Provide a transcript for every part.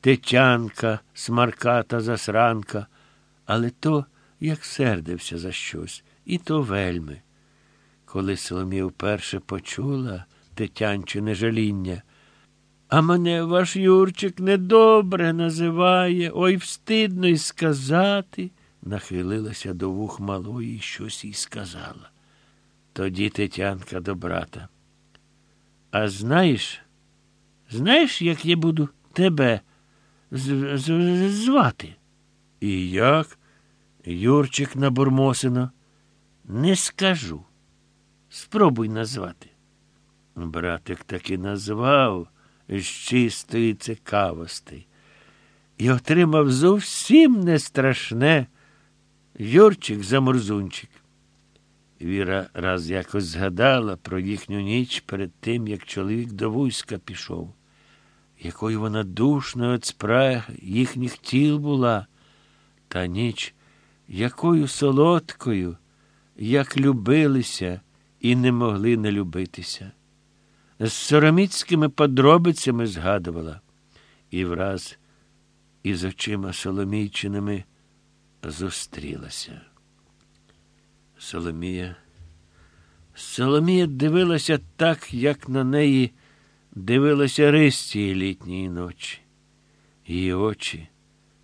Тетянка, смарката, засранка, але то, як сердився за щось, і то вельми. Коли Соломія вперше почула Тетянчине жаління, а мене ваш Юрчик недобре називає, ой встидно й сказати, нахилилася до вух малої і щось їй сказала. Тоді Тетянка до брата. А знаєш, знаєш, як я буду тебе з- з- звати? І як? Юрчик набурмосено. Не скажу. Спробуй назвати. Братик таки назвав з чистої цікавості і отримав зовсім не страшне Юрчик заморзунчик. Віра раз якось згадала про їхню ніч перед тим, як чоловік до війська пішов, якою вона душною від спраг їхніх тіл була, та ніч, якою солодкою, як любилися і не могли не любитися. З сороміцькими подробицями згадувала, і враз із очима Соломійчиними зустрілася. Соломія. Соломія дивилася так, як на неї дивилася Ристії літньої ночі. Її очі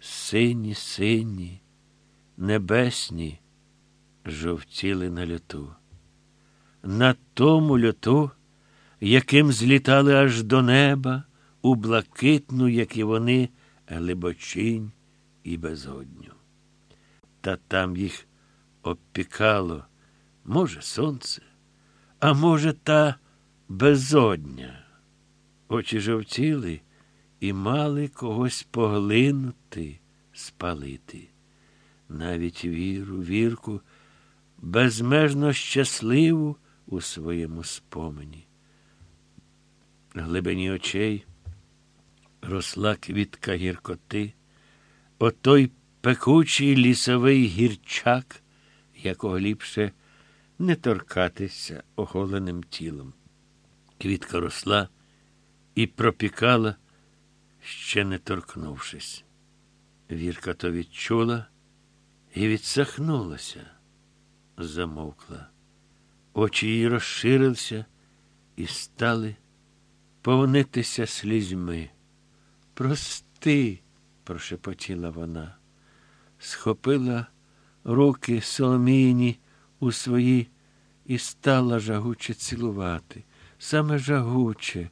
сині, сині, небесні, жовтіли на льоту. На тому льоту, яким злітали аж до неба, у блакитну, як і вони, глибочинь і безодню. Та там їх обпікало, може, сонце, а може, та безодня. Очі жовтіли і мали когось поглинути, спалити. Навіть віру, вірку, безмежно щасливу у своєму спомені. Глибині очей росла квітка гіркоти, отой пекучий лісовий гірчак, якого ліпше не торкатися оголеним тілом. Квітка росла і пропікала, ще не торкнувшись. Вірка то відчула і відсахнулася, замовкла. Очі її розширилися і стали повнитися слізьми. Прости, прошепотіла вона, схопила руки Соломіїні у свої і стала жагуче цілувати, саме жагуче,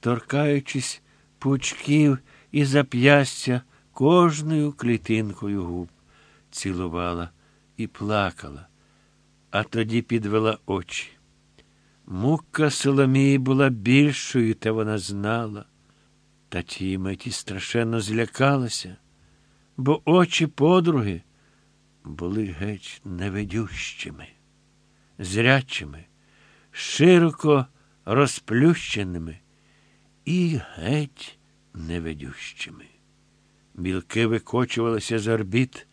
торкаючись пучків і зап'ястя кожною клітинкою губ, цілувала і плакала, а тоді підвела очі. Мука Соломії була більшою, та вона знала, та тієї меті страшенно злякалася, бо очі подруги були геть невидющими, зрячими, широко розплющеними і геть невидющими. Білки викочувалися з орбіт,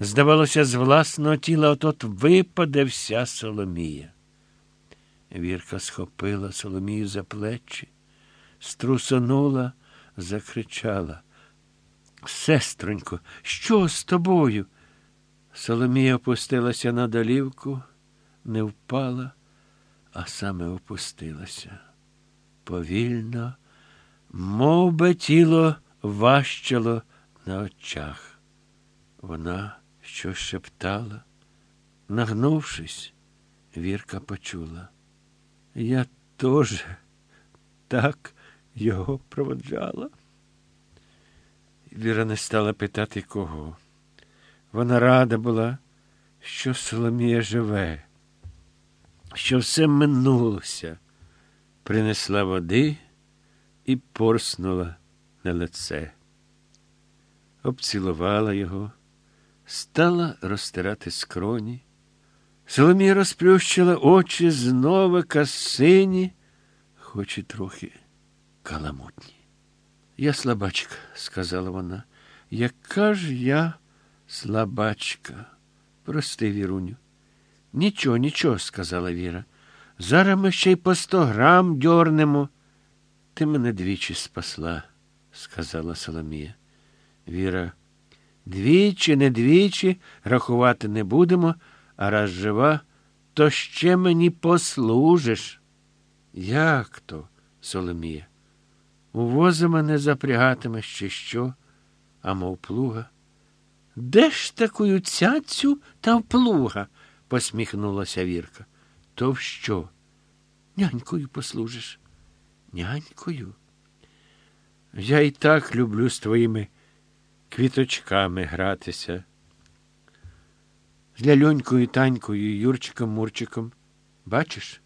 здавалося, з власного тіла отот випаде вся Соломія. Вірка схопила Соломію за плечі, струсонула, закричала. Сестронько, що з тобою? Соломія опустилася на долівку, не впала, а саме опустилася. Повільно, мов би тіло важчало на очах. Вона щось шептала. Нагнувшись, Вірка почула. Я теж так його проводжала. Віра не стала питати кого. Вона рада була, що Соломія живе, що все минулося, принесла води і порснула на лице. Обцілувала його, стала розтирати скроні. Соломія розплющила очі знову касині, хоч і трохи каламутні. Я слабачка, сказала вона. Яка ж я слабачка? Прости, Віруню. Нічого, нічого, сказала Віра. Зараз ми ще й по сто грам дьорнемо. Ти мене двічі спасла, сказала Соломія. Віра. Двічі, не двічі рахувати не будемо, а раз жива, то ще мені послужиш. Як то, Соломія? У воза мене запрягатимеш чи що, а мов плуга. Де ж такою цяцю та вплуга? посміхнулася Вірка. То в що? Нянькою послужиш. Нянькою? Я і так люблю з твоїми квіточками гратися. З ляльонькою Танькою, Юрчиком, Мурчиком. Бачиш?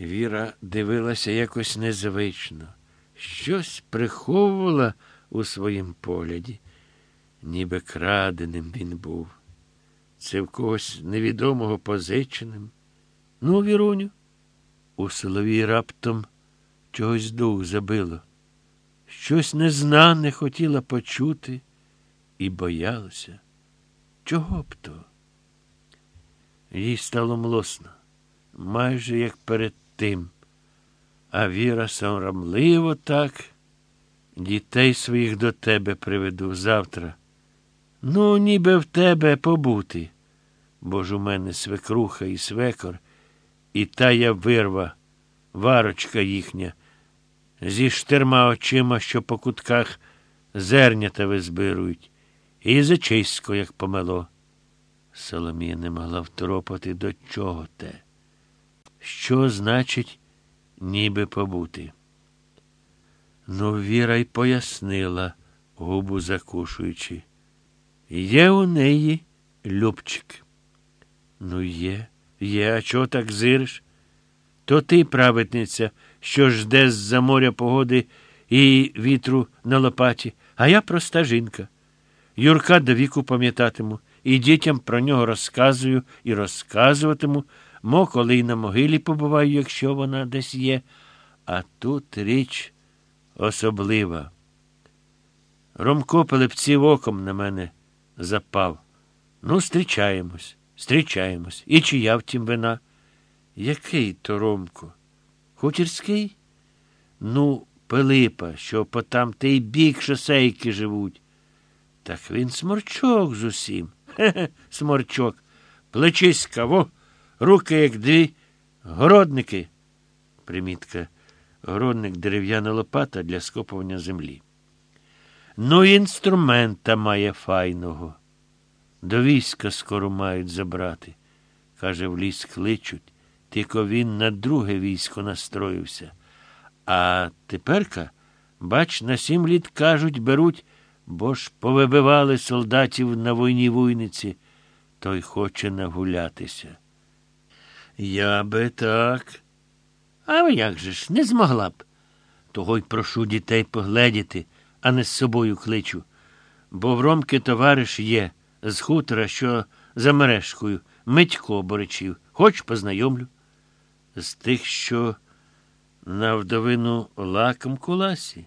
Віра дивилася якось незвично, щось приховувала у своїм погляді, ніби краденим він був. Це в когось невідомого позиченим. Ну, Віруню, у Соловій раптом чогось дух забило. Щось незнане хотіла почути і боялася. Чого б то? Їй стало млосно, майже як перед тим, а Віра соромливо так, дітей своїх до тебе приведу завтра. Ну, ніби в тебе побути, бо ж у мене свекруха і свекор, і тая вирва, варочка їхня, зі штерма очима, що по кутках зернята визбирують, і зачисько, як помело. Соломія не могла второпати до чого те. Що значить, ніби побути? Ну, Віра й пояснила, губу закушуючи. Є у неї Любчик. Ну, є, є, а чого так зириш? То ти, праведниця, що жде з-за моря погоди і вітру на лопаті, а я проста жінка. Юрка до віку пам'ятатиму, і дітям про нього розказую і розказуватиму, мо коли й на могилі побуваю, якщо вона десь є. А тут річ особлива. Ромко Пилипців оком на мене запав. Ну, зустрічаємось, зустрічаємось. І чия втім вина? Який то Ромко? Хутірський? Ну, Пилипа, що по там той бік шосейки живуть. Так він сморчок з усім. Хе-хе, сморчок. Плечиська, во, руки, як дві, городники. Примітка. Городник дерев'яна лопата для скопування землі. Ну, інструмента має файного. До війська скоро мають забрати. Каже, в ліс кличуть, тільки він на друге військо настроївся. А теперка, бач, на сім літ кажуть, беруть, бо ж повибивали солдатів на війні вуйниці, той хоче нагулятися. Я би так. А як же ж, не змогла б. Того й прошу дітей погледіти, а не з собою кличу. Бо в Ромки товариш є з хутора, що за мережкою, Митько Боричів. Хоч познайомлю. З тих, що на вдовину лаком куласі.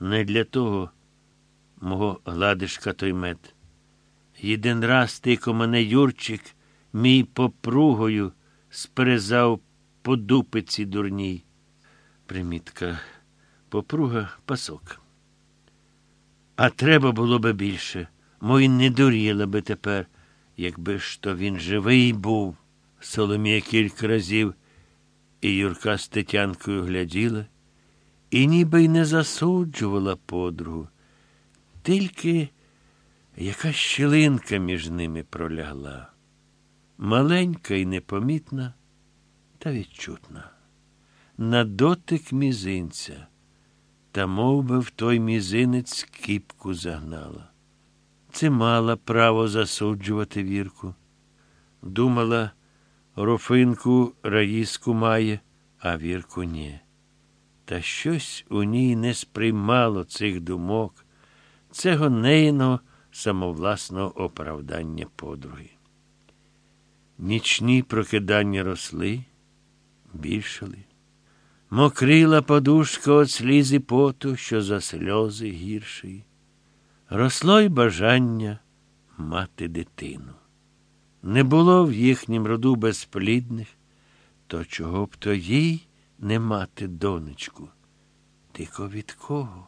Не для того мого гладишка той мед. Єдин раз тико мене Юрчик, мій попругою, сперезав по дупиці дурній. Примітка. Попруга пасок. А треба було би більше. Мой не дуріла би тепер, якби ж то він живий був. Соломія кілька разів і Юрка з Тетянкою гляділа, і ніби й не засуджувала подругу. Тільки якась щілинка між ними пролягла. Маленька і непомітна, та відчутна. На дотик мізинця, та мов би, в той мізинець кіпку загнала. Це мала право засуджувати вірку. Думала, Рофинку раїску має, а вірку ні. Та щось у ній не сприймало цих думок, цього нейного самовласного оправдання подруги. Нічні прокидання росли, більшали. Мокрила подушка от сліз і поту, що за сльози гіршої. Росло й бажання мати дитину. Не було в їхнім роду безплідних, то чого б то їй не мати донечку? Тільки від кого?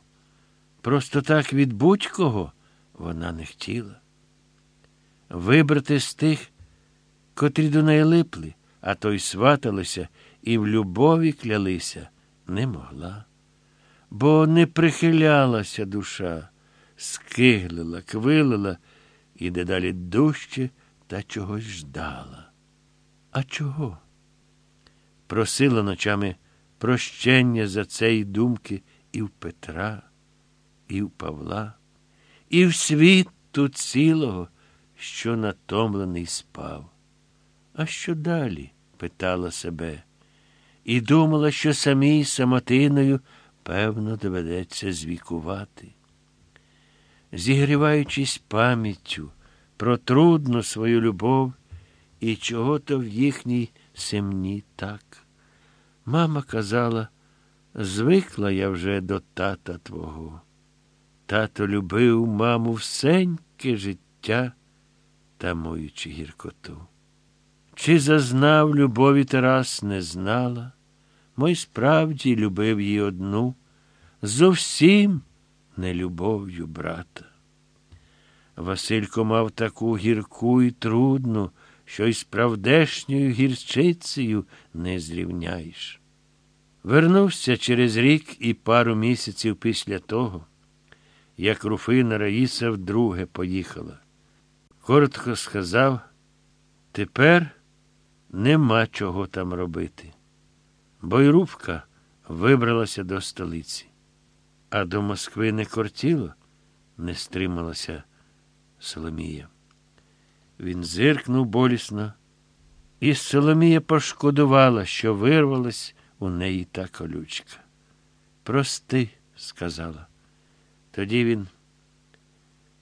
Просто так від будь-кого? вона не хотіла. Вибрати з тих, котрі до неї липли, а то й сваталися і в любові клялися, не могла. Бо не прихилялася душа, скиглила, квилила і дедалі дужче та чогось ждала. А чого? Просила ночами прощення за цей думки і в Петра, і в Павла, і в світу цілого, що натомлений спав. А що далі? питала себе, і думала, що самій самотиною, певно, доведеться звікувати. Зігріваючись пам'яттю про трудну свою любов і чого то в їхній семні так. Мама казала, звикла я вже до тата твого. Тато любив маму всеньке життя, тамуючи гіркоту. Чи зазнав любові Тарас не знала, мой справді любив її одну, зовсім не любов'ю брата. Василько мав таку гірку і трудну, що й з правдешньою гірчицею не зрівняєш. Вернувся через рік і пару місяців після того, як Руфина Раїса вдруге поїхала. Коротко сказав, тепер нема чого там робити. Бойрубка вибралася до столиці, а до Москви не кортіло, не стрималася Соломія. Він зиркнув болісно, і Соломія пошкодувала, що вирвалась у неї та колючка. Прости, сказала. Тоді він